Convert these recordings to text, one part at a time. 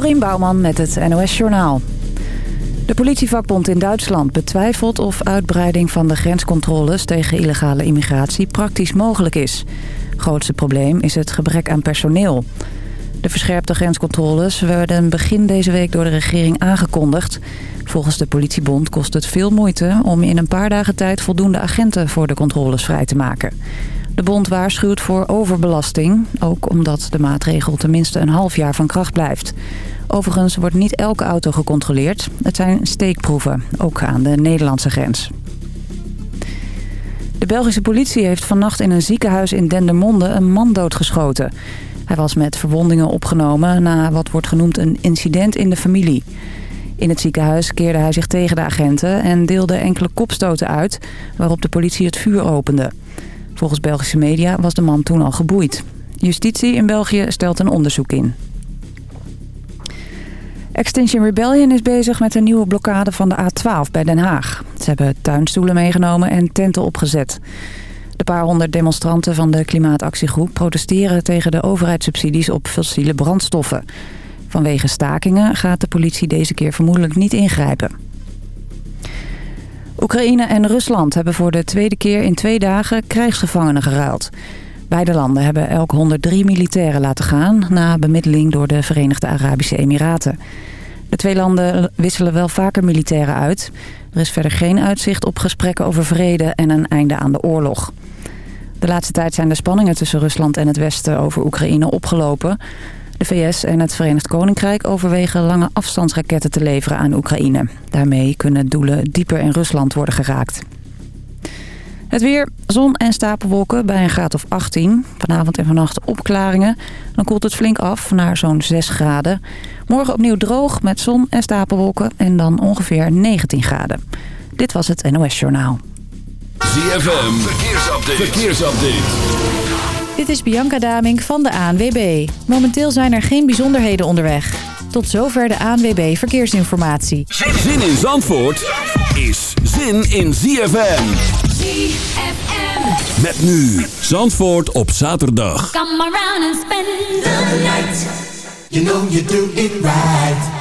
Dorien Bouwman met het NOS Journaal. De politievakbond in Duitsland betwijfelt of uitbreiding van de grenscontroles tegen illegale immigratie praktisch mogelijk is. Grootste probleem is het gebrek aan personeel. De verscherpte grenscontroles werden begin deze week door de regering aangekondigd. Volgens de politiebond kost het veel moeite om in een paar dagen tijd voldoende agenten voor de controles vrij te maken. De bond waarschuwt voor overbelasting, ook omdat de maatregel tenminste een half jaar van kracht blijft. Overigens wordt niet elke auto gecontroleerd. Het zijn steekproeven, ook aan de Nederlandse grens. De Belgische politie heeft vannacht in een ziekenhuis in Dendermonde een man doodgeschoten. Hij was met verwondingen opgenomen na wat wordt genoemd een incident in de familie. In het ziekenhuis keerde hij zich tegen de agenten en deelde enkele kopstoten uit... waarop de politie het vuur opende. Volgens Belgische media was de man toen al geboeid. Justitie in België stelt een onderzoek in. Extinction Rebellion is bezig met een nieuwe blokkade van de A12 bij Den Haag. Ze hebben tuinstoelen meegenomen en tenten opgezet. De paar honderd demonstranten van de klimaatactiegroep protesteren tegen de overheidssubsidies op fossiele brandstoffen. Vanwege stakingen gaat de politie deze keer vermoedelijk niet ingrijpen. Oekraïne en Rusland hebben voor de tweede keer in twee dagen krijgsgevangenen geruild. Beide landen hebben elk 103 militairen laten gaan... na bemiddeling door de Verenigde Arabische Emiraten. De twee landen wisselen wel vaker militairen uit. Er is verder geen uitzicht op gesprekken over vrede en een einde aan de oorlog. De laatste tijd zijn de spanningen tussen Rusland en het Westen over Oekraïne opgelopen. De VS en het Verenigd Koninkrijk overwegen lange afstandsraketten te leveren aan Oekraïne. Daarmee kunnen doelen dieper in Rusland worden geraakt. Het weer, zon en stapelwolken bij een graad of 18. Vanavond en vannacht opklaringen. Dan koelt het flink af naar zo'n 6 graden. Morgen opnieuw droog met zon en stapelwolken en dan ongeveer 19 graden. Dit was het NOS Journaal. ZFM, verkeersupdate. verkeersupdate. Dit is Bianca Damink van de ANWB. Momenteel zijn er geen bijzonderheden onderweg. Tot zover de ANWB Verkeersinformatie. Zin in Zandvoort is zin in ZFM. ZFM. Met nu Zandvoort op zaterdag. Come around and spend the night. You know you do it right.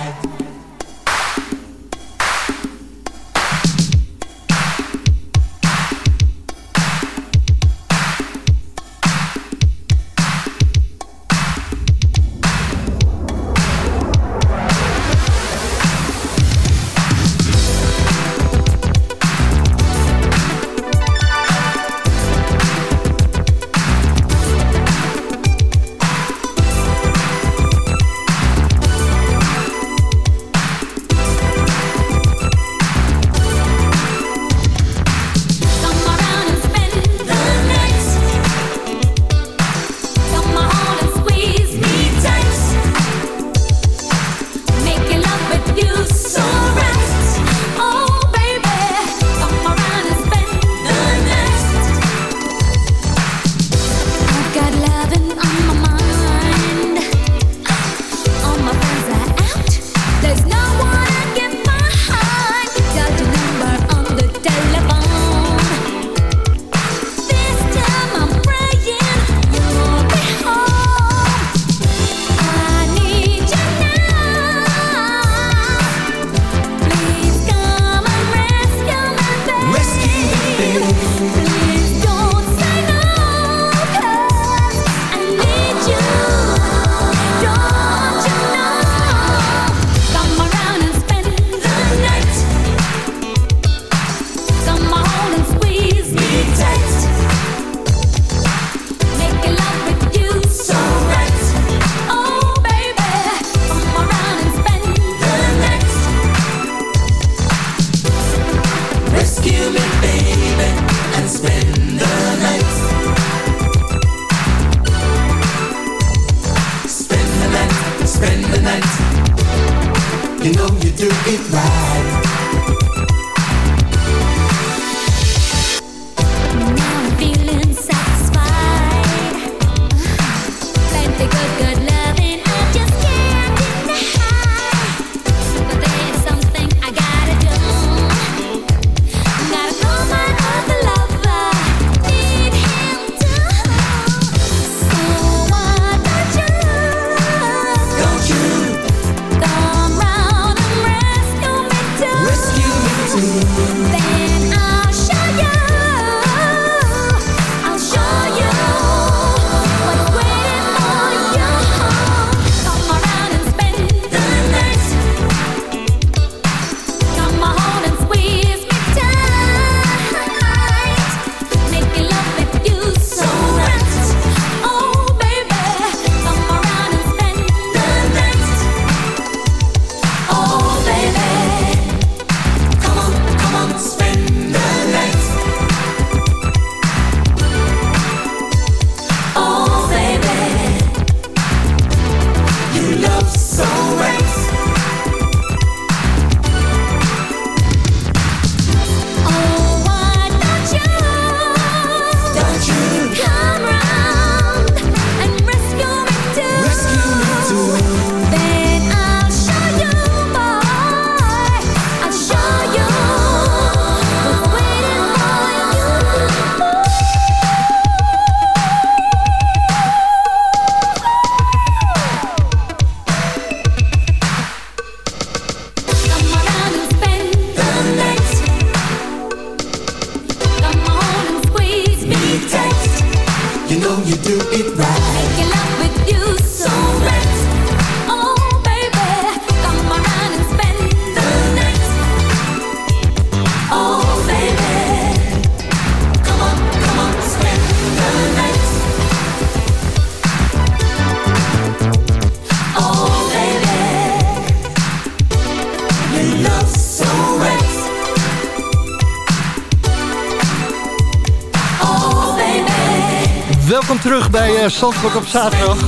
Zandvoort op zaterdag.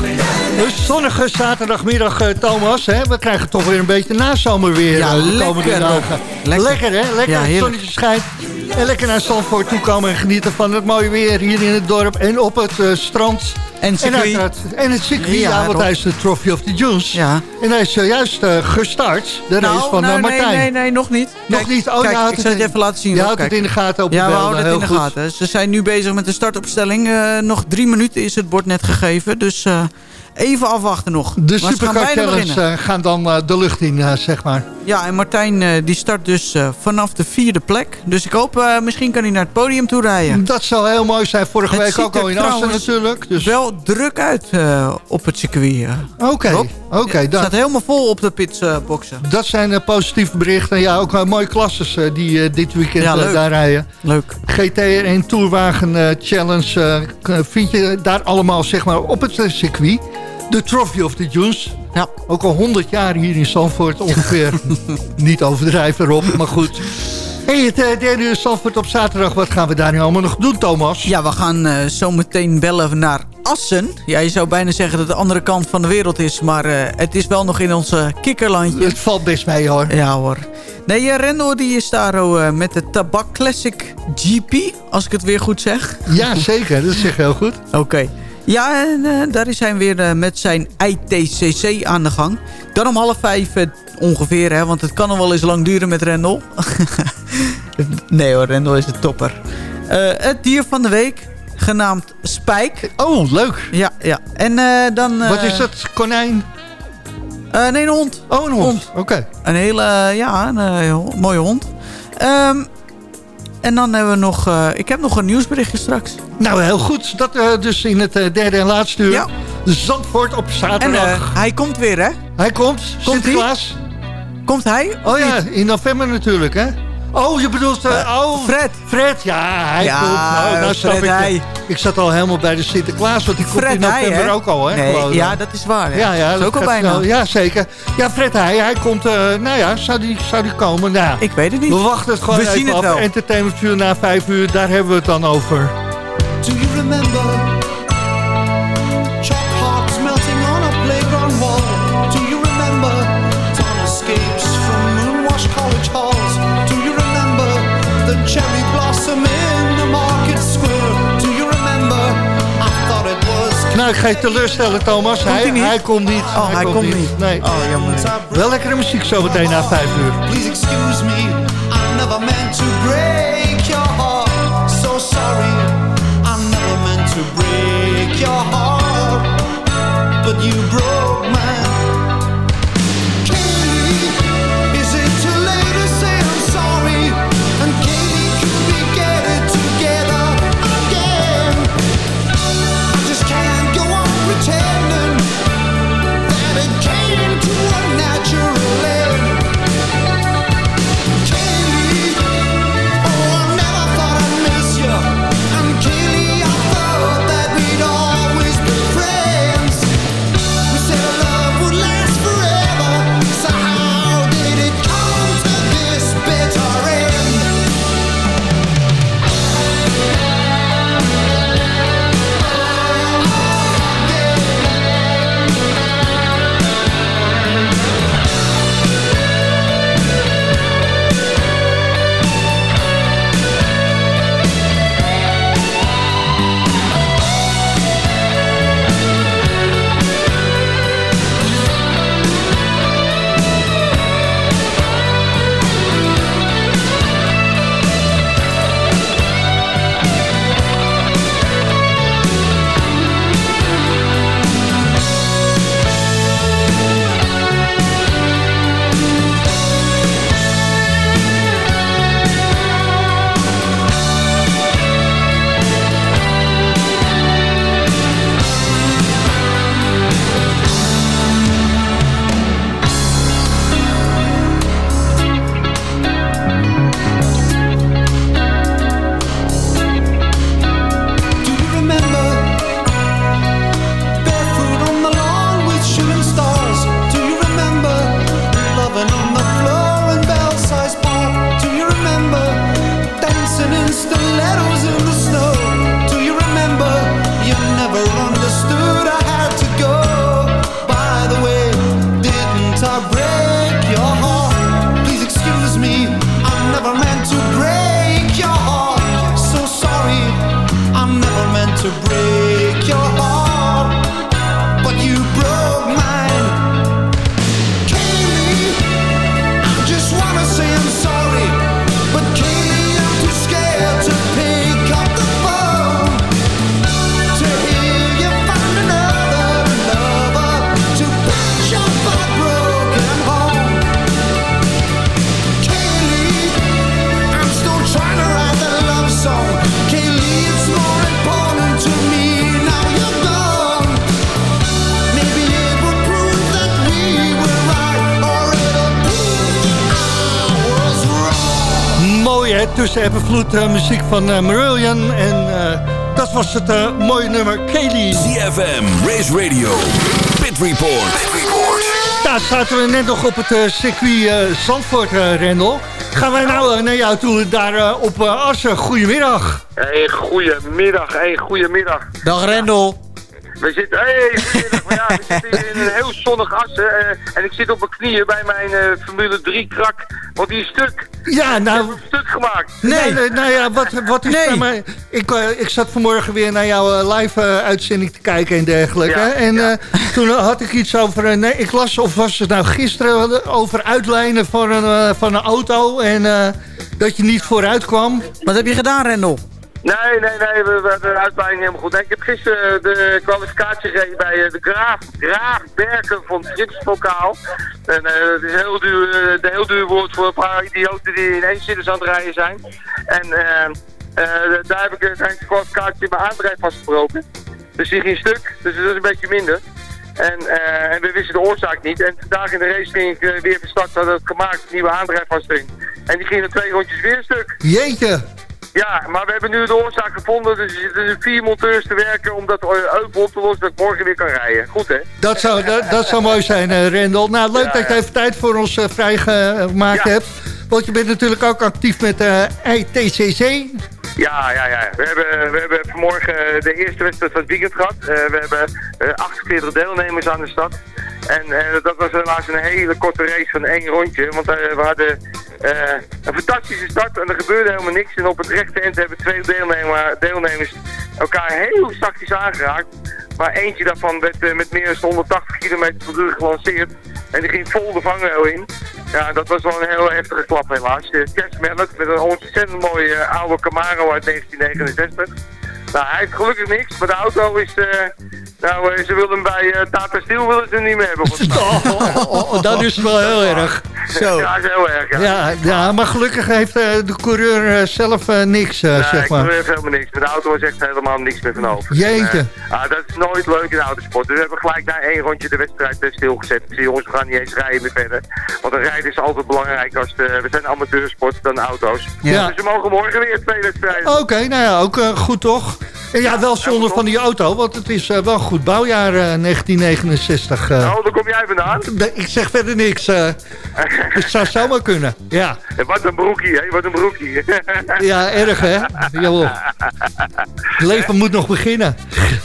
Een zonnige zaterdagmiddag, uh, Thomas. Hè? We krijgen toch weer een beetje nazomerweer ja, uh, de lekker, komende dagen. Lekker. lekker hè? Lekker, ja, het zonnetje schijnt. En lekker naar Zandvoort toe komen en genieten van het mooie weer hier in het dorp en op het strand. En, circuit. en, en het circuit, ja, ja want hij is de Trophy of the Dunes. Ja. En hij is zojuist gestart, de nou, race van nou, Martijn. Nee, nee, nee, nog niet. Nog niet? Oh, kijk, ja, ik zal het even laten zien. Je houdt het in de gaten op Ja, we houden het in de goed. gaten. Ze zijn nu bezig met de startopstelling. Uh, nog drie minuten is het bord net gegeven. Dus uh, even afwachten nog. De maar Supercar Challenge gaan dan de lucht in, zeg maar. Ja, en Martijn uh, die start dus vanaf de vierde plek. Dus ik hoop, uh, misschien kan hij naar het podium toe rijden. Dat zou heel mooi zijn. Vorige het week ook al in Assen natuurlijk. Dus... wel druk uit op het circuit. Oké, okay. oké. Okay, het staat helemaal vol op de pitsboxen. dat zijn positieve berichten. Ja, ook mooie klasses die dit weekend ja, daar rijden. Leuk. GTR en Tourwagen Challenge vind je daar allemaal zeg maar, op het circuit. De Trophy of the Dunes. Ja. Ook al 100 jaar hier in Zandvoort ongeveer. Niet overdrijven erop, maar goed. Hey, het uh, derde uur Zandvoort op zaterdag. Wat gaan we daar nu allemaal nog doen, Thomas? Ja, we gaan uh, zo meteen bellen naar Assen. Ja, je zou bijna zeggen dat het de andere kant van de wereld is. Maar uh, het is wel nog in ons kikkerlandje. Het valt best mee, hoor. Ja, hoor. Nee, Rendo die is daar uh, met de Tabak Classic GP. Als ik het weer goed zeg. Ja, zeker. Dat zeg je heel goed. Oké. Okay. Ja, en uh, daar is hij weer uh, met zijn ITCC aan de gang. Dan om half vijf uh, ongeveer, hè, want het kan nog wel eens lang duren met Rendel. nee hoor, Rendel is de topper. het dier van de week, genaamd Spijk. Oh, leuk. Ja, ja. En dan... Wat is dat, konijn? nee, een hond. Oh, een hond. hond. Oké. Okay. Een hele, ja, een mooie hond. Um, en dan hebben we nog... Uh, ik heb nog een nieuwsberichtje straks. Nou, heel goed. Dat uh, dus in het uh, derde en laatste uur. Ja. Zandvoort op zaterdag. En hij komt weer, hè? Hij komt. komt Sinterklaas. Hij? Komt hij? Oh ja, in november natuurlijk, hè? Oh, je bedoelt... oh, Fred. Fred, ja, hij ja, komt. Nou, nou Fred, ik, hij. ik zat al helemaal bij de Sinterklaas, want die Fred, komt in november hij, ook al, hè? Nee, Gewoon, ja, dat is waar. Hè? Ja, ja, dat is ook al bijna. Snel. Ja, zeker. Ja, Fred, hij, hij komt... Uh, nou ja, zou die, zou die komen? Nou, ik weet het niet. We wachten het gewoon we even zien het af. wel. Entertainment na vijf uur, daar hebben we het dan over. Do you remember cherry blossom in the market square? Do you remember I thought it was Nou, ik ga je teleurstellen, Thomas. Komt hij, hij niet? hij komt niet. Oh, hij, komt niet. niet. Nee. Oh, jammer. Wel lekkere muziek zo meteen na vijf uur. Please excuse me, I never meant to break your heart. So sorry, I never meant to break your heart. But you broke eh, muziek van Marillion. En eh, dat was het mooie nummer Kaylee. ZFM, Race Radio, Pit Report. Pit Report. Daar zaten we net nog op het circuit eh, Zandvoort, Rendel. Gaan wij nou naar jou toe, daar op eh, Assen. Goedemiddag. Hey, goedemiddag, hey, goedemiddag. Dag Rendel. We zitten, hey. Maar ja, we zitten hier in een heel zonnig assen. eh, en ik zit op mijn knieën bij mijn eh, Formule 3 krak. Want die is stuk. Ja, Ik nou... heb hem stuk gemaakt. Nee, nee, nou ja, wat, wat is Nee. bij mij... Ik, eh, ik zat vanmorgen weer naar jouw live uitzending te kijken en dergelijke. Ja, en ja. eh, toen had ik iets over... nee, ik las, of was het nou gisteren, over uitlijnen van een, van een auto. En eh, dat je niet vooruit kwam. Wat heb je gedaan Rendel? Nee, nee, nee, we, we hebben de uitleiding helemaal goed. Ik heb gisteren de kwalificatie gereden bij eh, de Graaf, Graafbergen van Tripsvokaal. En eh, het is een heel duur, eh, heel duur woord voor een paar idioten die ineens zitters aan het rijden zijn. En eh, eh, daar heb ik eh, de kwalificatie mijn aandrijf vastgebroken. Dus die ging stuk, dus dat is een beetje minder. En, eh, en we wisten de oorzaak niet. En vandaag in de race ging ik eh, weer van start, hadden het gemaakt, nieuwe aandrijf. En die ging er twee rondjes weer stuk. Jeetje. Ja, maar we hebben nu de oorzaak gevonden. Dus er zitten nu vier monteurs te werken om dat eh, euvel op te lossen dat ik morgen weer kan rijden. Goed hè? Dat zou, dat, dat zou mooi zijn, eh, Rendel. Nou, leuk Ja, dat je even tijd voor ons eh, vrijgemaakt Ja. hebt. Want je bent natuurlijk ook actief met ITCC. Ja, ja, ja. We hebben, we hebben vanmorgen de eerste wedstrijd van het weekend gehad. Eh, we hebben eh 48 deelnemers aan de stad. En eh, dat was helaas een hele korte race van één rondje. Want eh, we hadden eh, een fantastische start en er gebeurde helemaal niks. En op het rechte eind hebben twee deelnemer, deelnemers elkaar heel zachtjes aangeraakt. Maar eentje daarvan werd met meer dan 180 km per uur gelanceerd. En die ging vol de vangrail in. Ja, dat was wel een heel heftige klap helaas. Uh, Kerstmelk met een ontzettend mooie oude Camaro uit 1969. Nou, hij heeft gelukkig niks, maar de auto is... nou, eh, ze willen hem bij eh, Tata Steel willen ze niet meer hebben. mij. Oh, oh, oh, dat is wel heel erg. Zo. Ja, dat is heel erg, ja. Ja, ja, maar gelukkig heeft eh, de coureur zelf eh, niks, Nee, zeg maar. even helemaal niks. Met de auto was echt helemaal niks meer van over. Jeetje. Ah, dat is nooit leuk in de autosport. Dus we hebben gelijk na één rondje de wedstrijd stilgezet. Zei, jongens, we gaan niet eens rijden meer verder. Want een rijden is altijd belangrijk als de, we zijn amateursport dan auto's. Ja. Dus we mogen morgen weer twee wedstrijden. Oké, nou ja, ook goed toch? En ja, wel zonde van die auto, want het is eh, wel een goed bouwjaar eh, 1969. eh. Oh, daar kom jij vandaan. Ik zeg verder niks. eh. het zou zomaar kunnen. Ja, Wat een broekie, hè? Wat een broekie. ja erg hè? Jawel. Het leven moet nog beginnen.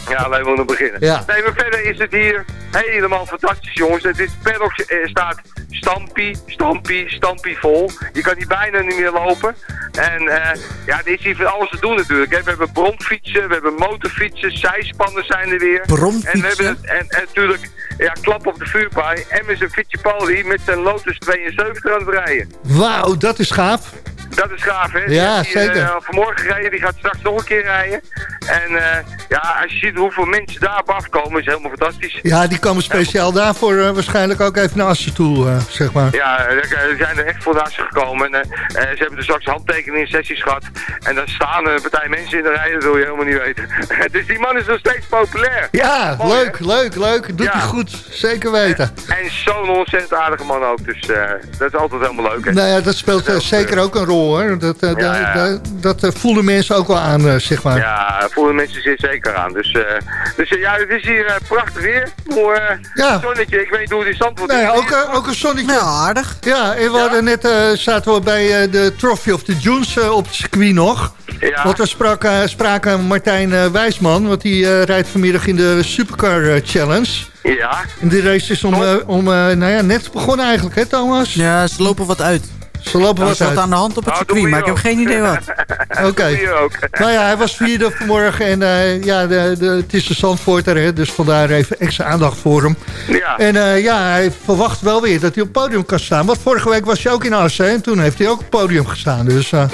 Ja, alleen we nog beginnen. Ja. Nee, maar verder is het hier helemaal fantastisch, jongens. Het is paddock eh, staat stampie, stampie, stampie vol. Je kan hier bijna niet meer lopen. En eh, ja, er is hier van alles te doen natuurlijk. Hè. We hebben bromfietsen, hebben motorfietsen, zijspannen zijn er weer. Bromfietsen? En we hebben het, en, en natuurlijk, ja, klap op de vuurpaai. En is een Fittipaldi met zijn Lotus 72 aan het rijden. Wauw, dat is gaaf. Dat is gaaf, hè? Ja, Die hier, zeker. eh, vanmorgen gereden, die gaat straks nog een keer rijden. En eh, ja, als je ziet hoeveel mensen daar op afkomen, is helemaal fantastisch. Ja, die komen speciaal daarvoor eh, waarschijnlijk ook even naar Assen toe, eh, zeg maar. Ja, er er zijn er echt voor naast gekomen. En, eh, eh, ze hebben er straks handtekeningen sessies gehad. En daar staan een partij mensen in de rij, dat wil je helemaal niet weten. dus die man is nog steeds populair. Ja, Mooi, leuk, leuk, leuk. Doet Ja. hij goed. Zeker weten. En zo'n ontzettend aardige man ook. Dus eh, dat is altijd helemaal leuk, hè? Nou ja, dat speelt eh, Dat, zeker ook een rol hoor. Dat, Ja, da- ja. da- dat eh, voelen mensen ook wel aan, eh, zeg maar. Ja, voelen mensen zich zeker aan. Dus, eh, dus ja, het is hier prachtig weer. Mooi eh, Ja. zonnetje. Ik weet niet hoe het in Zandvoort Nou ja, is. ook, ook een zonnetje. Nou, aardig. Ja, en we hadden net, eh, zaten we bij eh, de Trophy of the Dunes eh, op het circuit nog. Ja. Want we spraken, spraken Martijn eh, Wijsman, want die eh, rijdt vanmiddag in de Supercar Challenge. Ja, En die race is om, eh, om eh, nou ja, net begonnen eigenlijk, hè Thomas? Ja, ze lopen wat uit. Ze lopen Er wat uit. aan de hand op het Nou, circuit, maar ik heb geen idee wat. Oké. ook. Nou ja, hij was vierde vanmorgen en eh, ja, de, de, het is de Zandvoorter, hè, dus vandaar even extra aandacht voor hem. Ja. En eh, ja, hij verwacht wel weer dat hij op het podium kan staan. Want vorige week was hij ook in Assen en toen heeft hij ook op het podium gestaan. Dus Nou,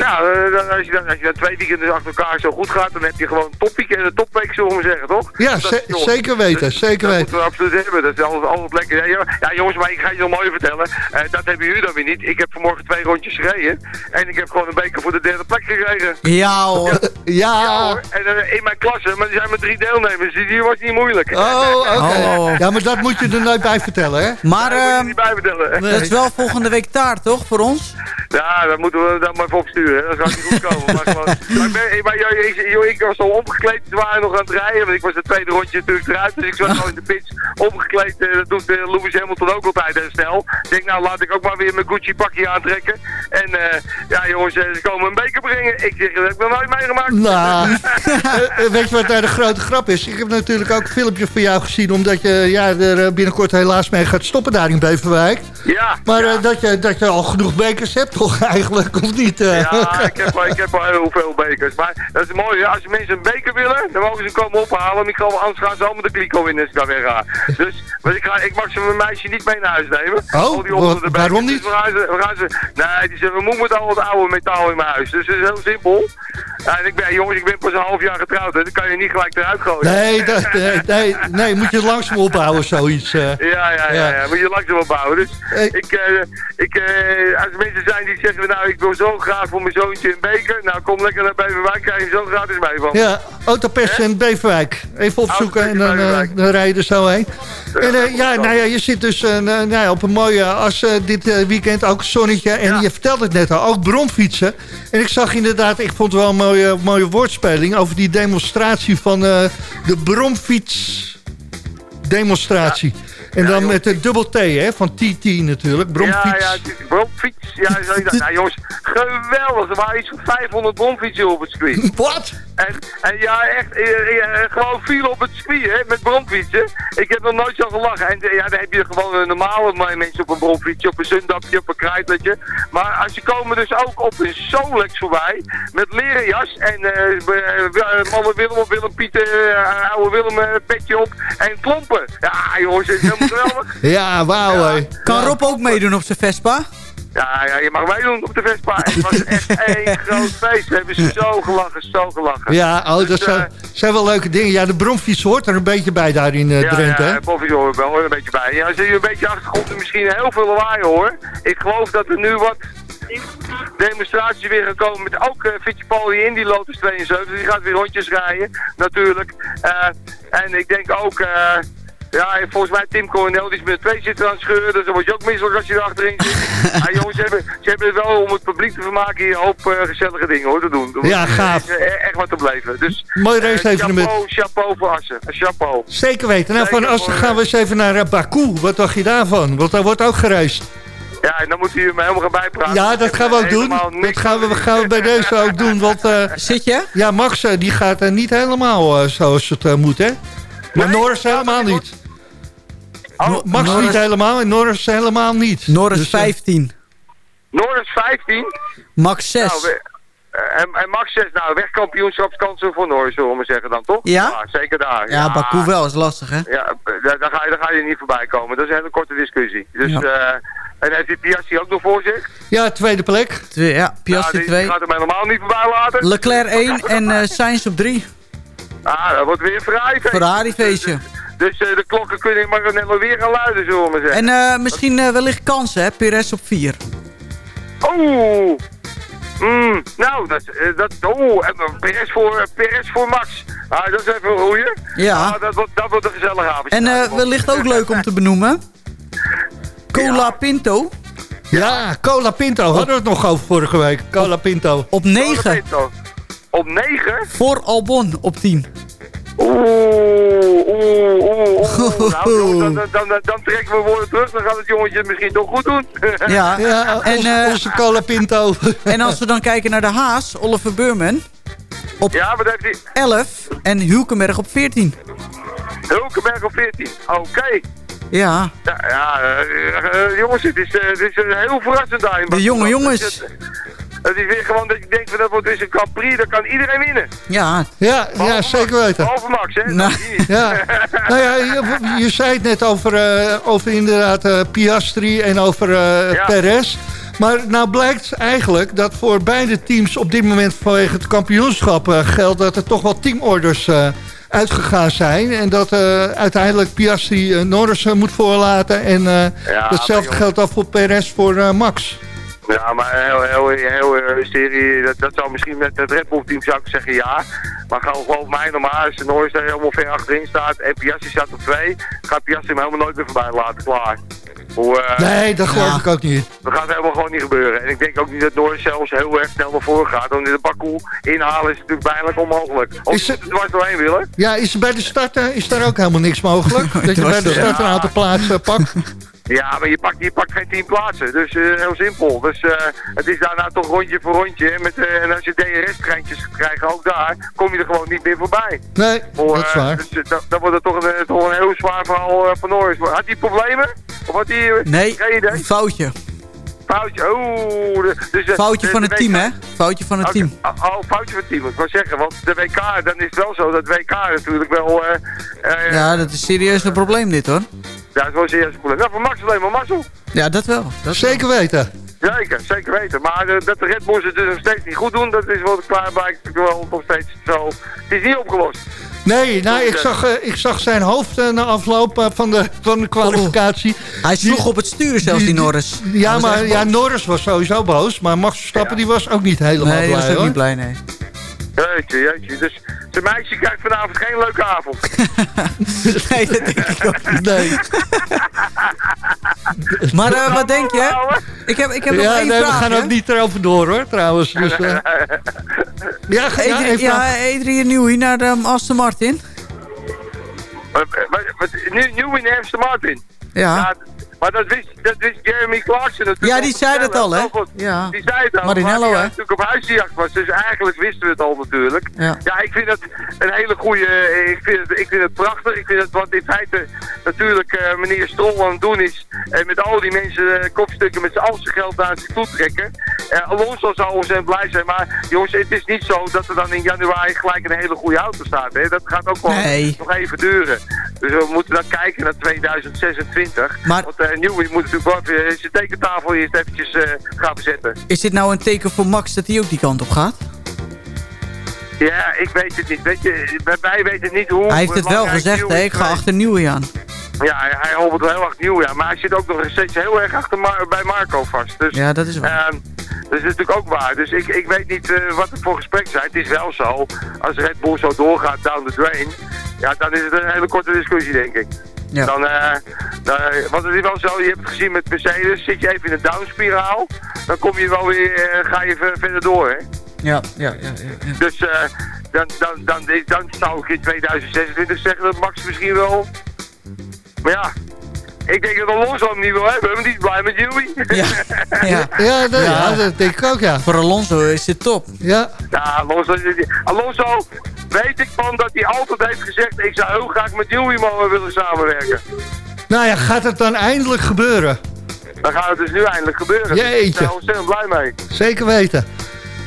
dan, als, je dan, als je dan twee weekenden achter elkaar zo goed gaat, dan heb je gewoon een topweekend en een topweek, zullen we zeggen, toch? ja, Dat ze- is jongens. zeker weten, Dus zeker dat weten. moeten we absoluut hebben. Dat is altijd, altijd lekker. Ja, jo- ja, jongens, maar ik ga je nog mooi vertellen. Dat hebben jullie dan weer niet. Ik heb vanmorgen twee rondjes gereden. En ik heb gewoon een beker voor de derde plek gekregen. Ja hoor. Ja Ja, hoor. En eh, in mijn klasse, maar er zijn maar drie deelnemers, dus die was niet moeilijk. oh, oké. Oh. Ja, maar dat moet je er nooit bij vertellen, hè? Maar Daar moet je ehm, niet bij vertellen. dat is wel volgende week taart, toch, voor ons? Ja, dat moeten we dan maar even opsturen. Dat gaat niet goed komen. maar gewoon, maar ik, ben, ik, maar, joh, ik, joh, ik was al omgekleed, ze waren nog aan het rijden. Want ik was het tweede rondje natuurlijk eruit. Dus ik zat gewoon in de pits omgekleed. eh, dat doet eh, Lewis Hamilton ook altijd heel snel. Ik denk, nou laat ik ook maar weer mijn Gucci pakje aantrekken. En eh, ja jongens, eh, ze komen een beker brengen. Ik zeg, dat heb ik nog nooit meegemaakt. Nou, eh, eh, weet je wat nou de grote grap is? Ik heb natuurlijk ook een filmpje van jou gezien... omdat je ja, er eh, binnenkort helaas mee gaat stoppen daar in Beverwijk. Ja. Maar ja. eh, dat, je, dat je al genoeg bekers hebt toch eigenlijk, of niet? eh? Ja, ik heb, wel- ik heb wel heel veel bekers. Maar dat is mooi, als mensen een beker willen, dan mogen ze komen ophalen. Ik ga, anders gaan ze allemaal de kliko winnen als ik daar weer. Dus maar ik, ga, ik mag ze mijn meisje niet mee naar huis nemen. Oh, Al die waarom Dus niet? we gaan ze, we gaan ze, nee, die zeggen, we moeten al het oude metaal in mijn huis. Dus het is heel simpel. Ja, en ik ben, jongens, ik ben pas een half jaar getrouwd. Hè. Dan kan je niet gelijk eruit gooien. Nee, dat, nee, nee, nee, moet je langzaam opbouwen, zoiets. eh. Ja, ja, ja, Ja. moet je langzaam opbouwen. Dus Hey. ik, eh, ik, eh, als er mensen zijn die zeggen, nou ik wil zo graag voor mijn zoontje een beker. Nou kom lekker naar Beverwijk, krijg je zo gratis mee van. Ja, Autopest en Beverwijk. Even opzoeken en dan, dan rij je er zo heen. En ja, nou ja, je zit dus nou ja, op een mooie as dit weekend, ook zonnetje. En Ja. je vertelde het net al, ook bromfietsen. En ik zag inderdaad, ik vond het wel een mooie, mooie woordspeling... over die demonstratie van eh, de bromfiets demonstratie. En Ja, dan met de dubbel T, hè, van TT natuurlijk, bromfiets. Ja, ja, bromfiets. Ja, zo nou jongens, geweldig. Er waren iets van 500 bromfietsen op het circuit. Wat? En, en ja, echt, eh, eh, gewoon viel op het circuit, hè, met bromfietsen. Ik heb nog nooit zo gelachen. En eh, ja, dan heb je gewoon een normale ma- mensen op een bromfietsje, op een zundapje, op een krijtlertje. Maar als je komen dus ook op een Solex voorbij, met leren jas en eh eh, eh, mannen Willem of Willem Pieter, eh, oude Willem eh, petje op en klompen. Ja, jongens, het is helemaal geweldig. Ja, wauw. Ja. Kan. Rob ook meedoen op zijn Vespa? Ja, ja, je mag meedoen op de Vespa. Het was echt één groot feest. We hebben zo gelachen, zo gelachen. Ja, oh, dat Dus, zijn, eh, zijn wel leuke dingen. Ja, de bromfiets hoort er een beetje bij daar in eh, Ja, Drenthe. ja, Boffie hoor wel hoor, een beetje bij. Ja, zie je een beetje achtergrond en misschien heel veel lawaai hoor. Ik geloof dat er nu wat demonstraties weer gaan komen met ook uh, Fittipaldi in die Lotus 72. Die gaat weer rondjes rijden, natuurlijk. Eh, en ik denk ook... eh, ja, en volgens mij Tim Coronel, die is met twee zitten aan het scheuren, dus dan word je ook misselijk als je er achterin zit. ja, jongens, ze hebben, ze hebben het wel om het publiek te vermaken hier een hoop eh, gezellige dingen hoor, te doen. Ja, gaaf. Is, eh, echt wat te beleven. Dus, Mooi eh, race-evenement. chapeau, chapeau voor Assen. Chapeau. Zeker weten. Nou, van Assen gaan we eens even naar eh, Baku. Wat dacht je daarvan? Want daar wordt ook gereisd. Ja, en dan moet u me helemaal gaan bijpraten. Ja, dat gaan we ook doen. Dat gaan we, gaan we bij deze ook doen. Want eh, Zit je? ja, Max eh, die gaat eh, niet helemaal eh, zoals het eh, moet, hè? Maar Nee? Norris helemaal niet. Oh, Max Norris- niet helemaal en Norris helemaal niet. Norris Dus, eh, 15. Norris 15. Max 6. Nou, we- en, en Max 6, nou, wegkampioenschapskansen voor Norris, zullen we maar zeggen dan, toch? Ja? zeker daar. ja, Baku wel, is lastig hè? Ja, daar, daar ga je, daar ga je niet voorbij komen. Dat is een hele korte discussie. Dus, Ja. eh, en heeft die Piastri ook nog voor zich? Ja, tweede plek. Twee, ja, Piastri Nou, die, 2. die gaat hem helemaal niet voorbij laten. Leclerc 1 en eh Sainz op 3. ah, dat wordt weer een Ferrari feest. Dus eh, de klokken kunnen in Maranello weer gaan luiden, zullen we maar zeggen. En eh, misschien eh, wellicht kansen hè, Perez op 4. Oeh. Mm, nou, dat, dat, oeh, en, eh, PS voor, PS voor Max. Ah, dat is even een goeie. Ja. Ah, dat, wordt, dat wordt een gezellig avondje. En wellicht ook leuk om te benoemen. Cola Ja. Pinto Ja, Cola Pinto. Hadden we het nog over vorige week. Cola Pinto. op 9. Op 9? Voor Albon op 10. Oeh, oeh, oeh, oeh. Nou, dan, dan, dan, dan trekken we woorden terug. Dan gaat het jongetje het misschien toch goed doen. Ja. Ja, En, onze, eh, onze Cola Pinto. En als we dan kijken naar de Haas, Oliver Beurman ja, wat heeft hij? 11 en Hulkenberg op 14. Hulkenberg op 14. Oké. Ja, Ja, ja eh, eh, jongens, het is, eh, het is eh, heel verrassend daar in De jonge jongens. Het, is weer gewoon dat je denkt, van, dat wordt dus een Grand Prix, daar kan iedereen winnen. ja. Ja, ja, zeker Max. weten. Behalve Max, hè? Nou. Ja, nou ja, je, je zei het net over, eh, over inderdaad eh, Piastri en over eh Ja. Perez. Maar nou blijkt eigenlijk dat voor beide teams op dit moment vanwege het kampioenschap eh, geldt dat er toch wel teamorders eh, uitgegaan zijn. En dat eh, uiteindelijk Piastri eh, Norris moet voorlaten. En eh, Ja, datzelfde geldt dan voor Perez voor eh, Max. Ja, maar heel, heel, heel, eh, serie, dat, dat zou misschien met het Red Bull team zou ik zeggen ja. Maar gewoon geloof mij normaal, als de Norris daar helemaal ver achterin staat en Piastri staat op twee, gaat Piastri hem helemaal nooit meer voorbij laten, klaar. Hoe, eh, Nee, dat geloof Ja. ik ook niet. Dat gaat helemaal gewoon niet gebeuren. En ik denk ook niet dat Norris zelfs heel erg snel naar voren gaat. Want in de Baku inhalen is natuurlijk bijna onmogelijk. Of Is ze het- er dwars doorheen willen. Ja, is er bij de start eh, is daar ook helemaal niks mogelijk? Dat je bij de start een aantal plaatsen pakt? Ja, maar je pakt, je pakt geen 10 plaatsen. Dus eh, heel simpel. Dus eh, het is daarna toch rondje voor rondje. En Met, eh, en als je DRS-treintjes gaat krijgen, ook daar, kom je er gewoon niet meer voorbij. Nee, Voor, dat is waar. Dus dat, dat wordt het toch een, toch een heel zwaar verhaal eh, van Norris. Had hij problemen? Of had hij... Nee, Geen idee. een foutje. Foutje. Oeh. Dus, Foutje de- van de het team, hè? Foutje van het team. Oh, oh, foutje van het team. Ik wou zeggen, want de WK, dan is het wel zo dat WK natuurlijk wel... eh eh, Ja, dat is serieus een probleem dit, hoor. Ja, dat is wel een serieus probleem. Nou, voor Max alleen maar mazzel. Ja, dat wel. Dat Zeker weten. Zeker, zeker weten. Maar eh, dat de Red Bulls het dus nog steeds niet goed doen, dat is wel klaarblijk wel nog steeds zo. Het is niet opgelost. Nee, nou, ik zag, eh, ik zag zijn hoofd eh, na afloop eh, van, de, van de kwalificatie. Hij sloeg op het stuur zelfs, die Norris. Ja, maar ja. Norris was sowieso boos. Maar Max Verstappen die was ook niet helemaal Nee, die was blij, ook hoor. niet blij, nee. Jeetje, jeetje. Dus zijn meisje krijgt vanavond geen leuke avond. nee, dat denk ik ook niet. Nee. Maar eh, wat denk je? Ouwe. Ik heb, ik heb nog Ja, één nee, we vraag, gaan hè? ook niet erover door, hoor, trouwens. Dus, eh, ja, ga- ja, Adrian, even ja, Adrian Newey naar um, Aston Martin. Nu in Aston Martin. Ja. Ja, maar dat wist, dat wist Jeremy Clarkson natuurlijk. Ja, die zei dat al, hè? Ja. Die zei het al. Marinello, hè? natuurlijk op huisjacht was. Dus eigenlijk wisten we het al natuurlijk. Ja. Ja, ik vind het een hele goede... Ik vind het, ik vind het prachtig. Ik vind het wat in feite natuurlijk eh, meneer Stroll aan het doen is. En met al die mensen eh, kopstukken met z'n al zijn geld naar zich toe trekken. Eh, Alonso zal ontzettend blij zijn. Maar jongens, het is niet zo dat er dan in januari gelijk een hele goede auto staat. Hè? Dat gaat ook wel Nee. nog even duren. Dus we moeten dan kijken naar 2026. Maar- Want uh, Newey moet natuurlijk wel even zijn tekentafel eerst eventjes eh, gaan verzetten. Is dit nou een teken voor Max dat hij ook die kant op gaat? Ja, ik weet het niet. Weet je, wij- wij weten niet hoe... Hij heeft het wel gezegd, hè? Ik ga achter Newey aan. Ja, hij, hij hoopt wel heel erg nieuw, ja. Maar hij zit ook nog steeds heel erg achter Mar- bij Marco vast. Dus, Ja, dat is waar. ehm, dat is natuurlijk ook waar. Dus ik, ik weet niet eh, wat het voor gesprek zijn. Het is wel zo, als Red Bull zo doorgaat down the drain... Ja, dan is het een hele korte discussie, denk ik. Ja. Dan, eh, dan, want het is wel zo, je hebt het gezien met Mercedes, zit je even in een downspiraal, dan kom je wel weer, eh, ga je ver- verder door, hè. Ja, ja, ja. ja, ja. Dus eh, dan, dan, dan, dan zou ik in 2026 zeggen dat Max misschien wel... Maar ja, ik denk dat Alonso hem niet wil hebben, want die is blij met Joey. Ja, ja. Ja, dat, Ja. ja, dat denk ik ook, ja. Voor Alonso is dit top. Ja, Ja, Alonso, Alonso weet ik van dat hij altijd heeft gezegd, ik zou heel graag met Joey mogen willen samenwerken. nou ja, gaat het dan eindelijk gebeuren? Dan gaat het dus nu eindelijk gebeuren. Dus ik ben Jeetje. er ontzettend blij mee. Zeker weten.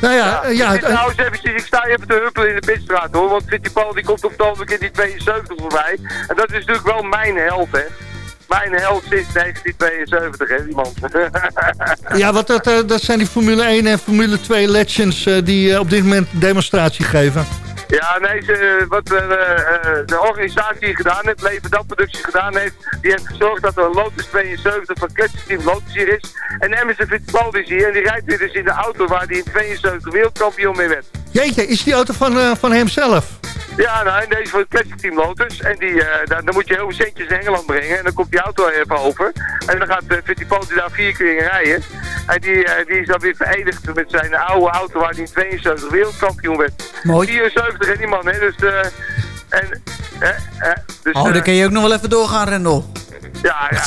Nou ja, ja, ik, ja trouwens eventjes, ik sta even te huppelen in de pitstraat hoor. Want Fittipaldi die komt op het ogenblik in die 72 voorbij. En dat is natuurlijk wel mijn held hè. Mijn held sinds 1972 hè, die man. ja want dat, eh, dat zijn die Formule 1 en Formule 2 legends eh, die eh, op dit moment demonstratie geven. ja, nee, ze, wat de organisatie gedaan heeft, Leven Dat Productie gedaan heeft, die heeft gezorgd dat er een Lotus 72 van Ketchum Team Lotus hier is. En Emerson Fittipaldi is hier en die rijdt weer dus in de auto waar hij in 72 wereldkampioen mee werd. Jeetje, is die auto van, eh, van hemzelf? Ja, nou, en deze voor het Classic Team Lotus. En die, eh, dan, dan moet je heel veel centjes naar Engeland brengen. En dan komt die auto even over. En dan gaat uh, Fittipaldi daar vier keer in rijden. En die, eh, die is dan weer verenigd met zijn oude auto waar hij in 72 wereldkampioen werd. Mooi. 74 en die man, hè. Dus, eh en, eh, eh, dus, Oh, eh, dan kun je ook nog wel even doorgaan, Rendel. ja, ja.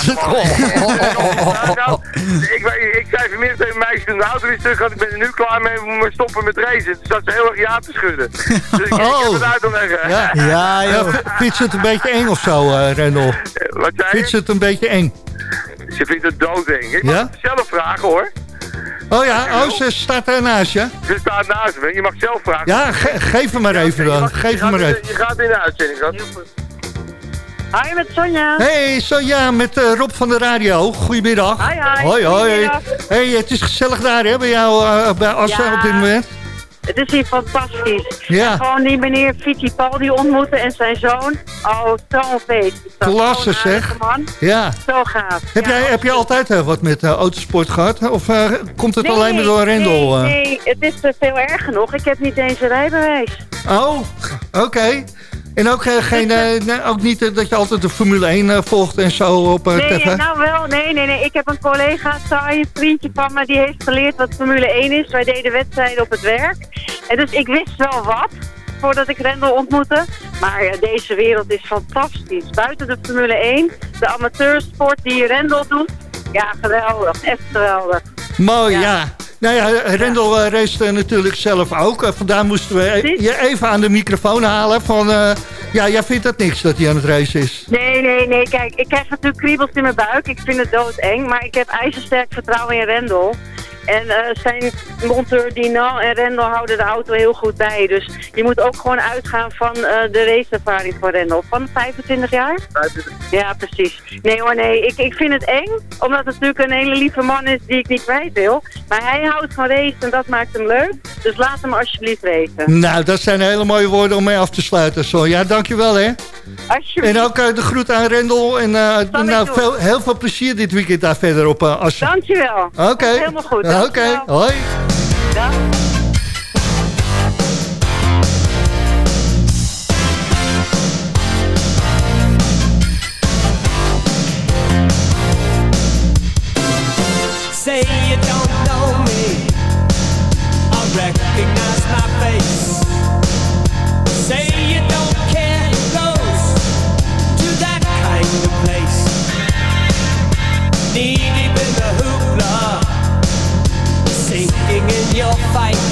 nou, nou, ik, zei vanmiddag tegen mijn meisje toen de auto weer terug had, ik ben er nu klaar mee, we moeten stoppen met racen. Toen zat ze heel erg ja te schudden. Dus ik, ik Oh. heb het uit te leggen. Ja. Ja, Ja, vindt het een beetje eng of zo, eh Rendel? Wat zei je? Vindt het een beetje eng? Ze vindt het doodeng. Ik mag Ja? het zelf vragen hoor. Oh ja, oh, ze staat daar naast je. Ze staat naast me. Je mag zelf vragen. Ja, ge- geef hem maar even dan. Geef hem gaat maar in de- even. Je gaat in de uitzending. Schat. Hi, met Sonja. Hey, Sonja met eh, Rob van de radio. Goedemiddag. Hi, hi. Hoi, hoi. Hey, het is gezellig daar hè, bij jou, eh, bij Assen Ja. op dit moment. Het is hier fantastisch. Ja. En Gewoon die meneer Fittipaldi ontmoeten en zijn zoon. Oh, zo'n feest. Klasse, zeg. Man. Ja. Zo gaaf. Heb, Ja, jij, heb je altijd eh, wat met eh, autosport gehad? Of komt het alleen maar door Rendel? Nee, nee, het is veel erger nog. Ik heb niet eens een rijbewijs. Oh, oké. En ook, eh, geen, eh, nee, ook niet eh, dat je altijd de Formule 1 eh, volgt en zo op eh, Nee, TV? nou wel. Nee, nee, nee. Ik heb een collega, Sai, een vriendje van me, die heeft geleerd wat Formule 1 is. Wij deden wedstrijden op het werk. En dus ik wist wel wat voordat ik Rendel ontmoette. Maar ja, deze wereld is fantastisch. Buiten de Formule 1, de amateursport die Rendel doet. Ja, geweldig. Echt geweldig. Mooi, ja. Ja. Nou ja, Rendel eh, race eh, natuurlijk zelf ook. Eh, vandaar moesten we je even aan de microfoon halen van... ja, jij vindt dat niks dat hij aan het racen is. Nee, nee, nee. Kijk, ik krijg natuurlijk kriebels in mijn buik. Ik vind het doodeng. Maar ik heb ijzersterk vertrouwen in Rendel. En eh, zijn monteur Dinant en Rendel houden de auto heel goed bij. Dus je moet ook gewoon uitgaan van eh, de raceervaring van Rendel. Van 25 jaar? Ja, precies. Nee hoor, nee. Ik, ik vind het eng. Omdat het natuurlijk een hele lieve man is die ik niet kwijt wil. Maar hij houdt van race en dat maakt hem leuk. Dus laat hem alsjeblieft racen. Nou, dat zijn hele mooie woorden om mee af te sluiten. Zo, ja, dankjewel hè. Alsjeblieft. En ook eh, de groet aan Rendel. En eh, nou, veel, heel veel plezier dit weekend daar verder op uh, Assen. Dankjewel. Oké. Komt Helemaal goed. Oké, Dankjewel. hoi. Dag. Your fight.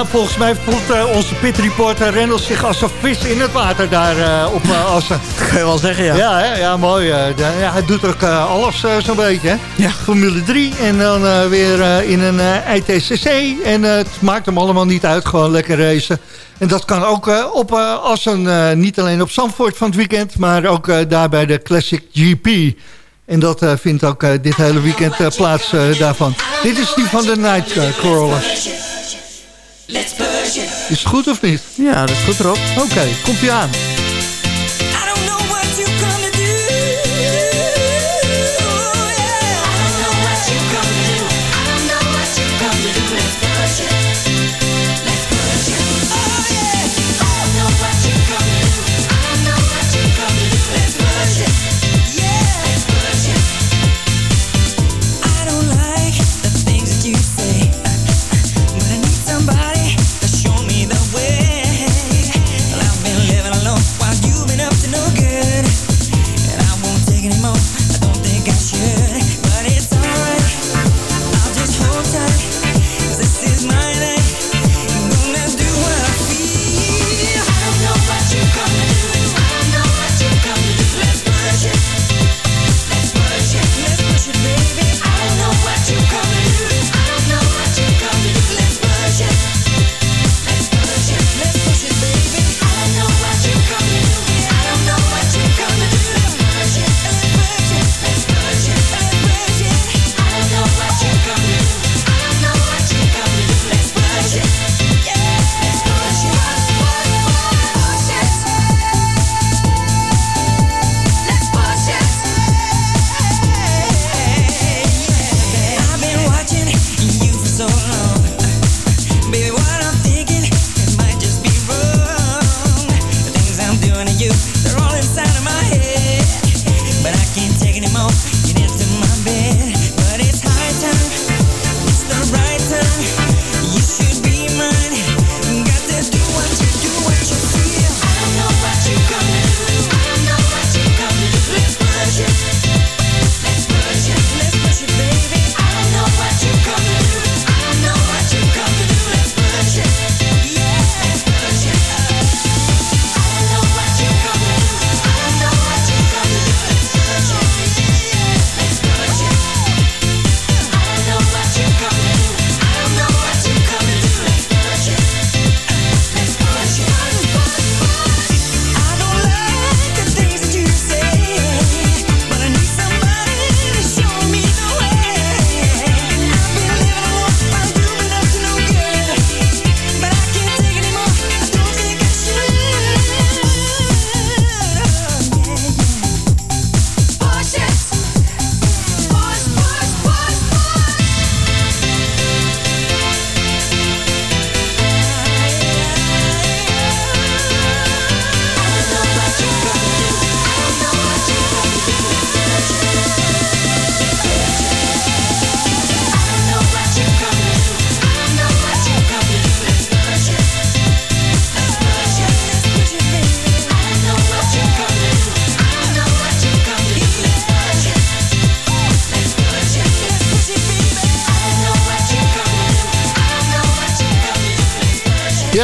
Nou, volgens mij voelt eh, onze pitreporter Rendel zich als een vis in het water daar eh, op uh, Assen. Kan je wel zeggen, ja. Ja, hè? ja mooi. eh, de- ja, hij doet ook alles zo'n beetje. Hè? Ja. Formule 3 en dan weer in een ITCC. En het maakt hem allemaal niet uit, gewoon lekker racen. En dat kan ook op Assen, niet alleen op Zandvoort van het weekend... maar ook daar bij de Classic GP. En dat vindt ook dit hele weekend plaats daarvan. Dit is die van de Nightcrawlers. Is het goed of niet? Ja, dat is goed erop. Oké, komt ie aan.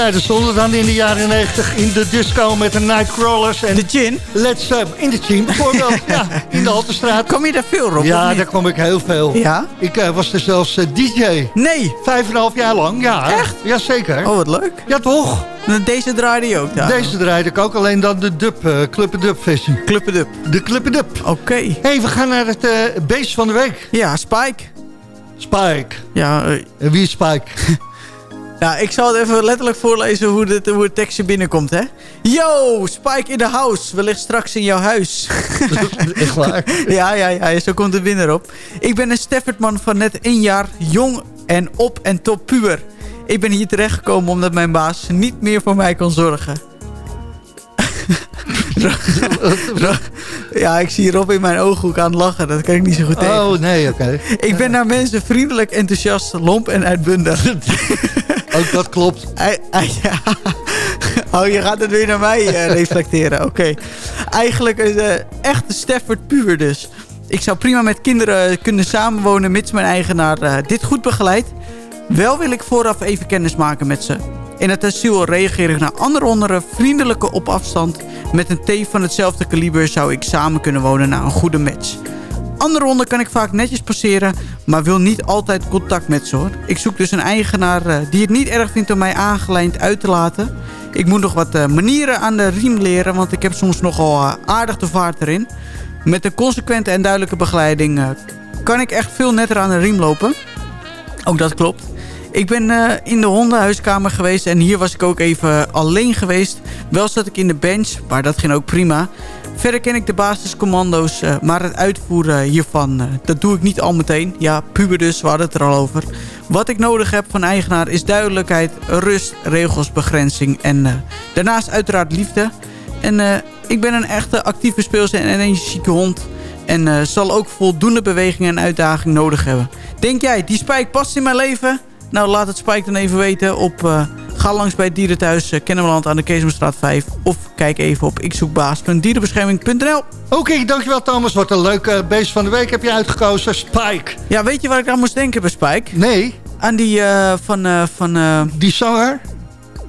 Ja, er stonden dan in de jaren 90 in de disco met de Nightcrawlers. En De gin. Let's uh, in de team bijvoorbeeld. ja, in de Haltestraat. Kom je daar veel, Rob? Ja, daar kwam ik heel veel. Ja? Ik eh, was er zelfs eh, DJ. Nee. Vijf en een half jaar lang, ja. Echt? Jazeker. Oh, wat leuk. Ja, toch? Deze draaide je ook daar. Deze draaide ik ook, alleen dan de dub, eh Club versie. Club up. De Club. Oké. hey, we gaan naar het eh, beest van de week. Ja, Spike. Spike. Ja, eh, En wie is Spike? ja, ik zal het even letterlijk voorlezen hoe, dit, hoe het tekstje binnenkomt, hè. Yo, Spike in the house. Wellicht straks in jouw huis. Echt waar? ja, ja, ja, zo komt het binnen op. Ik ben een Steffertman van net één jaar, jong en op en top puur. Ik ben hier terechtgekomen omdat mijn baas niet meer voor mij kon zorgen. ja, ik zie Rob in mijn ooghoek aan het lachen. Dat kan ik niet zo goed tegen. Oh, nee, oké. Ik ben naar mensen vriendelijk, enthousiast, lomp en uitbundig. Ook dat klopt. Oh, je gaat het weer naar mij eh, reflecteren. Oké. Eigenlijk is uh, echt de Stafford puur dus. Ik zou prima met kinderen kunnen samenwonen... mits mijn eigenaar eh, dit goed begeleidt. Wel wil ik vooraf even kennis maken met ze. In het asiel reageer ik naar andere honderen vriendelijke op afstand. Met een thee van hetzelfde kaliber zou ik samen kunnen wonen na een goede match. Andere honden kan ik vaak netjes passeren, maar wil niet altijd contact met ze hoor. Ik zoek dus een eigenaar eh, die het niet erg vindt om mij aangelijnd uit te laten. Ik moet nog wat eh, manieren aan de riem leren, want ik heb soms nogal eh, aardig de vaart erin. Met een consequente en duidelijke begeleiding kan ik echt veel netter aan de riem lopen. Ook dat klopt. Ik ben in de hondenhuiskamer geweest en hier was ik ook even alleen geweest. Wel zat ik in de bench, maar dat ging ook prima. Verder ken ik de basiscommando's, eh, maar het uitvoeren hiervan, eh, dat doe ik niet al meteen. Ja, puber dus, we hadden het er al over. Wat ik nodig heb van eigenaar is duidelijkheid, rust, regels, begrenzing en eh, daarnaast uiteraard liefde. En ik ben een echte actieve speelse en energieke hond. En zal ook voldoende beweging en uitdaging nodig hebben. Denk jij, die spijk past in mijn leven? Nou, laat het spijk dan even weten op... eh, ga langs bij het dierenthuis uh, Kennemerland aan de Keesomstraat 5. Of kijk even op ikzoekbaas.dierenbescherming.nl Oké, dankjewel Thomas. Wat een leuk eh, beest van de week heb je uitgekozen. Spike. Ja, weet je waar ik aan moest denken bij Spike? Nee, Aan die eh, van... eh, van eh, die zanger.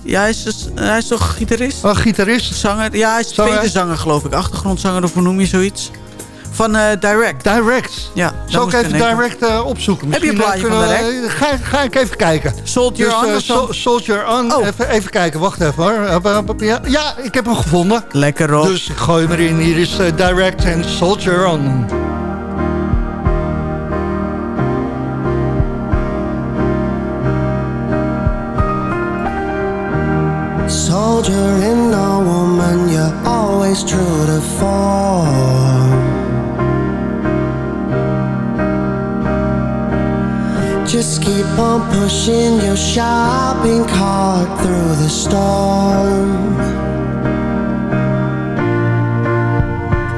ja, hij is, dus- hij is toch gitarist? Een gitarist. Zanger? Ja, hij is Zanger? tweede zanger geloof ik. Achtergrondzanger of hoe noem je zoiets? Van eh, Direct. Direct. Ja, Zal ik even. Direct eh, opzoeken? Heb je een Misschien, plaatje eh, van kunnen we- Ga, ga ik even kijken. Soldier Dus, On eh? Sol- Soldier On. Oh. Even, even kijken, wacht even hoor. Ja, ik heb hem gevonden. Lekker Rob. Dus ik gooi hem erin. Hier is eh, Direct en Soldier On. Soldier in a woman, you're always true to form. Just keep on pushing your shopping cart through the storm.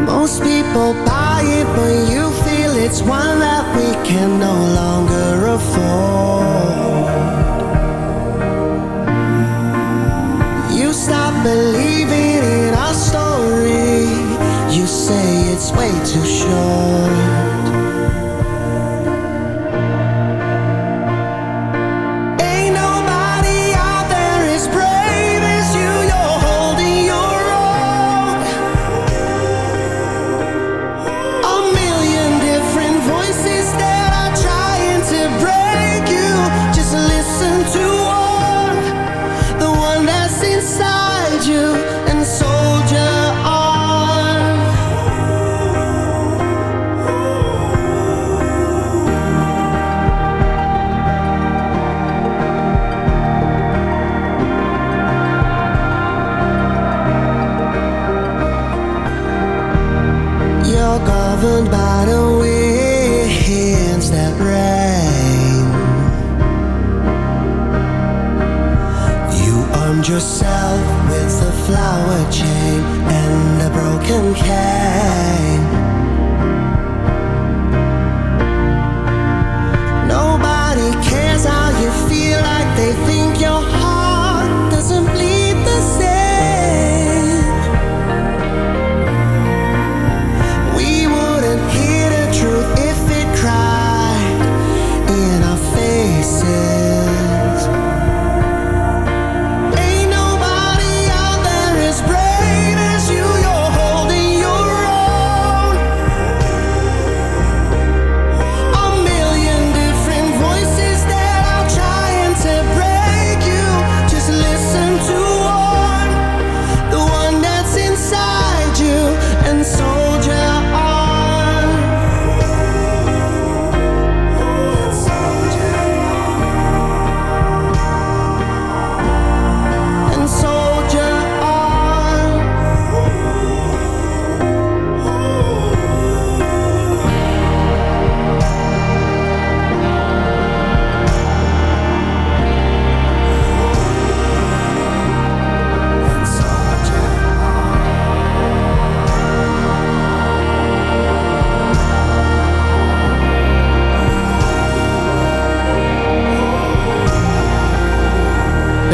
Most people buy it, but you feel it's one that we can no longer afford. You stop believing in our story. You say it's way too short. Armed yourself with a flower chain and a broken cane. Nobody cares how you feel like they think your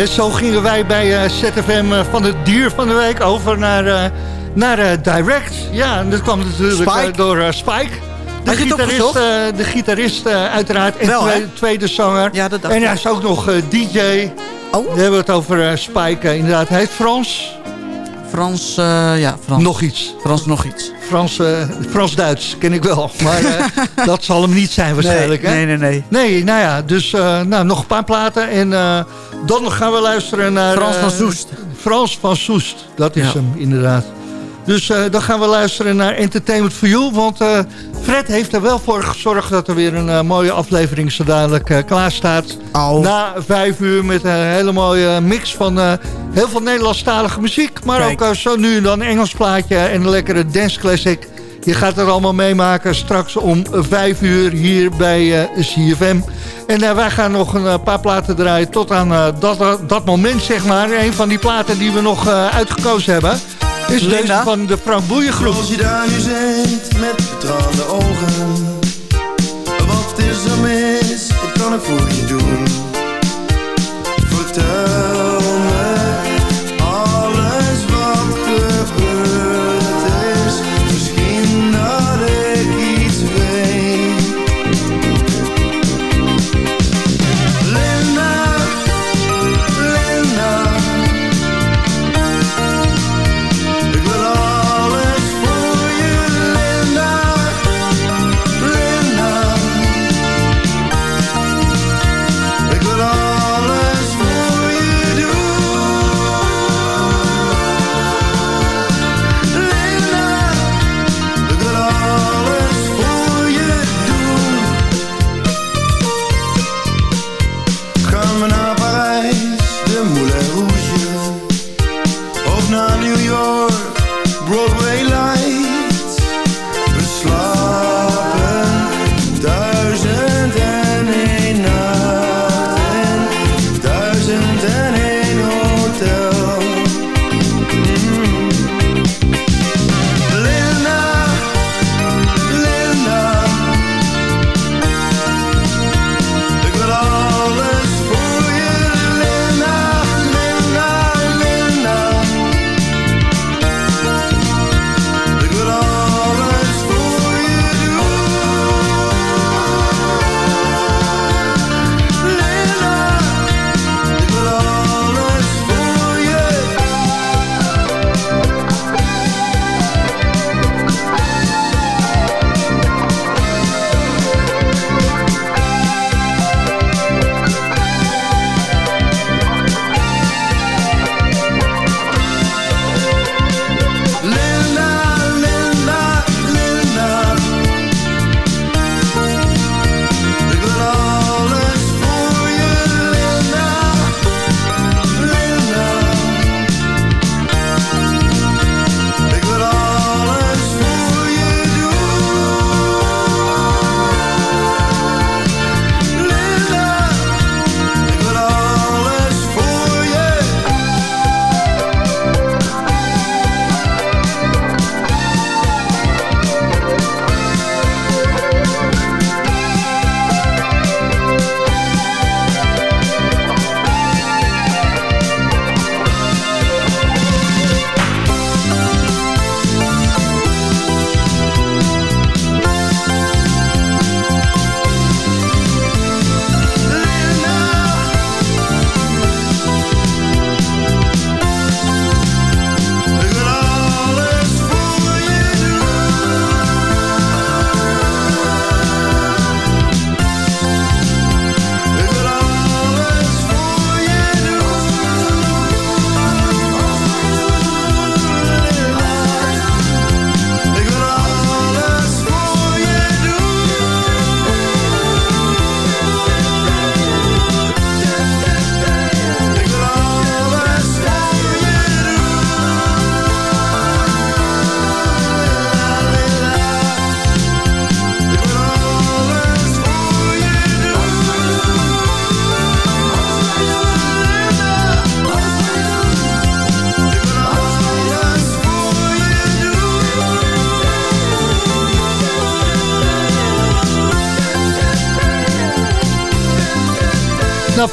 En zo gingen wij bij eh, ZFM eh, van het dier van de week over naar, eh, naar eh, Direct. Ja, en dat kwam natuurlijk Spike. eh, door eh, Spike. de Had gitarist, eh, de gitarist eh, uiteraard. En Wel, hè? tweede, tweede zanger. Ja, dat dacht en hij is ook nog eh, DJ. Oh. We hebben het over eh, Spike, eh, inderdaad. Hij heet Frans. Frans, eh, ja, Frans. Nog iets. Frans nog iets. Frans, eh, Frans-Duits ken ik wel. Maar eh, dat zal hem niet zijn waarschijnlijk. nee, hè? nee, nee, nee. Nee, nou ja, dus nou, nog een paar platen. En dan gaan we luisteren naar... Frans van Soest. Frans van Soest, dat is Ja. hem inderdaad. Dus eh, dan gaan we luisteren naar Entertainment for You. Want eh, Fred heeft er wel voor gezorgd dat er weer een eh, mooie aflevering zo dadelijk klaar staat. Na vijf uur met een hele mooie mix van heel veel Nederlandstalige muziek. Maar Kijk. ook zo nu en dan Engels plaatje en een lekkere dance classic. Je gaat het allemaal meemaken straks om vijf uur hier bij CFM. En wij gaan nog een paar platen draaien tot aan dat, dat moment, zeg maar. Een van die platen die we nog uitgekozen hebben... is Linda? deze van de Frank Boeien groep. Als je daar nu zit met betraande ogen Wat is er mis, wat kan ik voor je doen? Vertel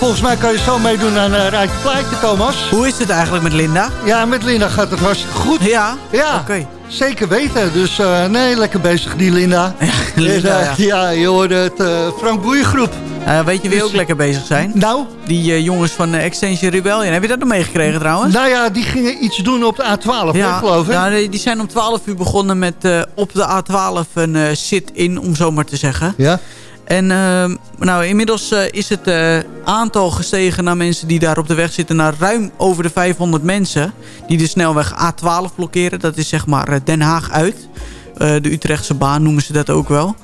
volgens mij kan je zo meedoen aan een Rijtje Plaatje, Thomas. Hoe is het eigenlijk met Linda? Ja, met Linda gaat het hartstikke goed. Ja? Ja, Oké. Zeker weten. Dus eh, nee, lekker bezig die Linda. Linda, En, eh, ja. je hoorde het eh, Frank Boeiengroep. Eh, weet je wie Dus- ook lekker bezig zijn? Nou? Die eh, jongens van eh, Extension Rebellion. Heb je dat nog meegekregen trouwens? Nou ja, die gingen iets doen op de A12, hè, geloof ik. nou, die- zijn om 12 uur begonnen met eh, op de A12 een eh, sit-in, om zo maar te zeggen. Ja. En ehm, nou, inmiddels eh, is het eh, aantal gestegen naar mensen die daar op de weg zitten... naar ruim over de 500 mensen die de snelweg A12 blokkeren. Dat is zeg maar eh, Den Haag uit. De Utrechtse baan noemen ze dat ook wel.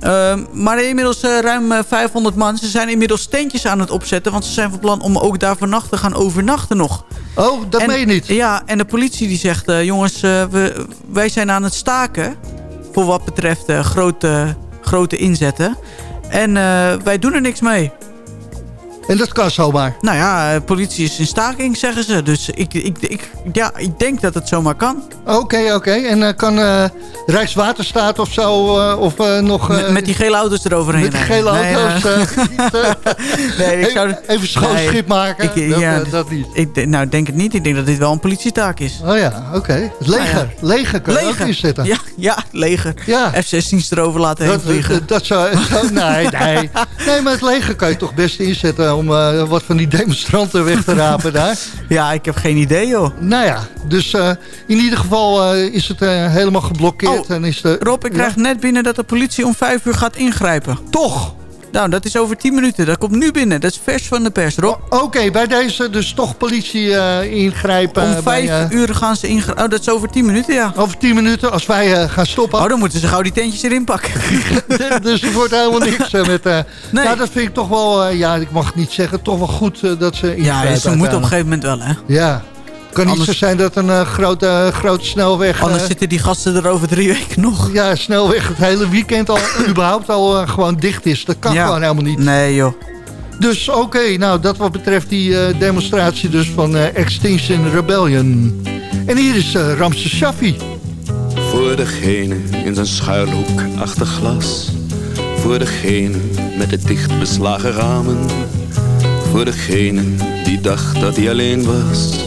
Ehm, maar inmiddels ruim eh, 500 man. Ze zijn inmiddels tentjes aan het opzetten... want ze zijn van plan om ook daar vannacht te gaan overnachten nog. Oh, dat En- meen je niet? Ja, en de politie die zegt... jongens, we, wij zijn aan het staken... voor wat betreft grote, grote inzetten. En eh, wij doen er niks mee. En dat kan zomaar. Nou ja, eh, politie is in staking, zeggen ze. Dus ik, ik, ik, ja, ik denk dat het zomaar kan. Oké, oké. En eh, kan eh, Rijkswaterstaat of zo eh, of nog... met, met die gele auto's eroverheen. met die gele Nee, auto's nee, ik zou, even, even schoon nee, schip maken. ik- dat, ja, dat niet. Ik, denk- nou, denk het niet. Ik denk dat dit wel een politietaak is. Oh ja, oké. Het leger. Nou Leger kan er ook in zitten. Ja, ja, leger. Ja. F-16's erover laten heen vliegen. dat, dat zou... zo- nee, nee. Nee, maar het leger kan je toch best inzetten... om wat van die demonstranten weg te rapen daar. Ja, ik heb geen idee, joh. Nou ja, dus in ieder geval eh, is het eh, helemaal geblokkeerd. en is de, Oh, Rob, ik Ja. krijg net binnen dat de politie om vijf uur gaat ingrijpen. Toch? Nou, dat is over tien minuten. Dat komt nu binnen. Dat is vers van de pers, Rob. Oké, bij deze dus toch politie eh, ingrijpen. om bij, vijf uur gaan ze ingrijpen. Oh, dat is over tien minuten, ja. over tien minuten, als wij gaan stoppen. Oh, dan moeten ze gauw die tentjes erin pakken. dus er wordt helemaal niks met... Nee. Nou, dat vind ik toch wel, ja, ik mag het niet zeggen, toch wel goed dat ze ingrijpen. Ja, ze moeten op een gegeven moment wel, hè. Ja, kan niet Anders- zo zijn dat een eh, grote, grote snelweg... Anders eh, zitten die gasten er over drie weken nog. ja, snelweg het hele weekend al überhaupt al gewoon dicht is. Dat kan Ja. gewoon helemaal niet. Nee, joh. Dus oké, nou dat wat betreft die demonstratie dus van Extinction Rebellion. En hier is eh Ramses Shaffi. Voor degene in zijn schuilhoek achter glas. Voor degene met de dicht beslagen ramen. Voor degene die dacht dat hij alleen was.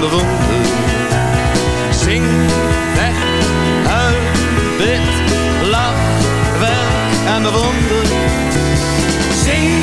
Bewonder. Zing, vecht, huil, bid, lach, werk en bewonder. Zing,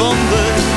wonder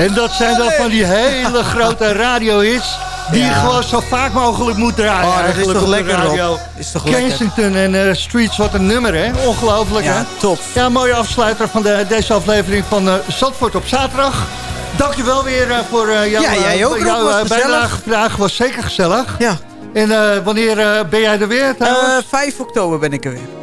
En dat zijn dan van die hele grote radiohits... die je gewoon zo vaak mogelijk moet draaien. Oh, dat is toch lekker, radio. Rob? Is toch? Kensington en eh, Streets, wat een nummer, hè? Ongelooflijk, Ja, hè? top. Ja, mooie afsluiter van de, deze aflevering van eh Zandvoort op zaterdag. Dankjewel weer eh, voor jouw, Ja, jij ook, jouw was bijdrage vandaag. was zeker gezellig. Ja. En wanneer ben jij er weer? trouwens? Eh 5 oktober ben ik er weer.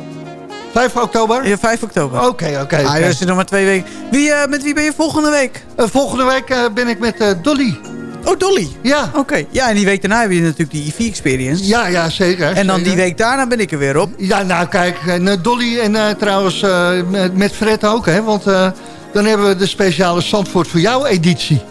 5 oktober? Ja, 5 oktober. Oké, oké. Ah, oké. dat is nog maar twee weken. Wie, eh, met wie ben je volgende week? Eh, volgende week eh, ben ik met Dolly. Oh, Dolly. Ja. Oké. Ja, en die week daarna heb je natuurlijk die EV-experience. Ja, ja, zeker. En dan zeker. die week daarna ben ik er weer op. Ja, nou kijk, en, Dolly en trouwens met, met Fred ook, hè. Want dan hebben we de speciale Zandvoort voor jou editie.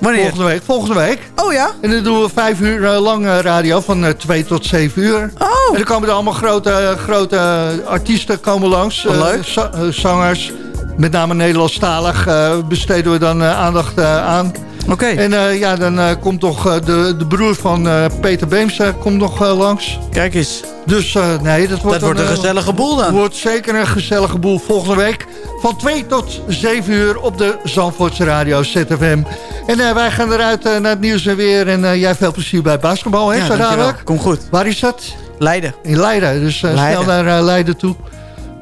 Wanneer? Volgende week. Volgende week. Oh ja? En dan doen we vijf uur eh, lang radio van eh, twee tot zeven uur. Oh. En dan komen er allemaal grote, grote artiesten komen langs. Wat eh, leuk. za- zangers, met name Nederlandstalig, besteden we dan aandacht aan. Oké. En ja, dan komt toch de, de broer van Peter Beems eh, komt nog langs. Kijk eens. Dus nee, dat wordt, Dat wordt een gezellige boel dan. wordt zeker een gezellige boel volgende week. Van 2 tot 7 uur op de Zandvoortse Radio ZFM. En eh, wij gaan eruit eh, naar het nieuws en weer. En eh, jij veel plezier bij basketbal, hè, Ja. Kom goed. Waar is dat? Leiden. In Leiden. Dus eh, Leiden. snel naar eh, Leiden toe.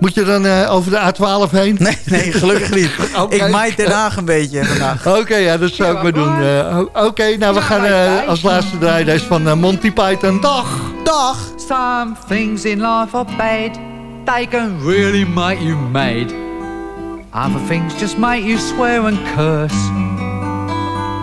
Moet je dan eh, over de A12 heen? Nee, nee, gelukkig niet. Ik maait Den Haag een beetje vandaag. Oké, ja, dat zou ik maar doen. Eh, Oké, nou we gaan eh, als laatste draaien deze van eh, Monty Python. Dag! Dag! Some things in life are bad. They can really make you mad. Other things just make you swear and curse.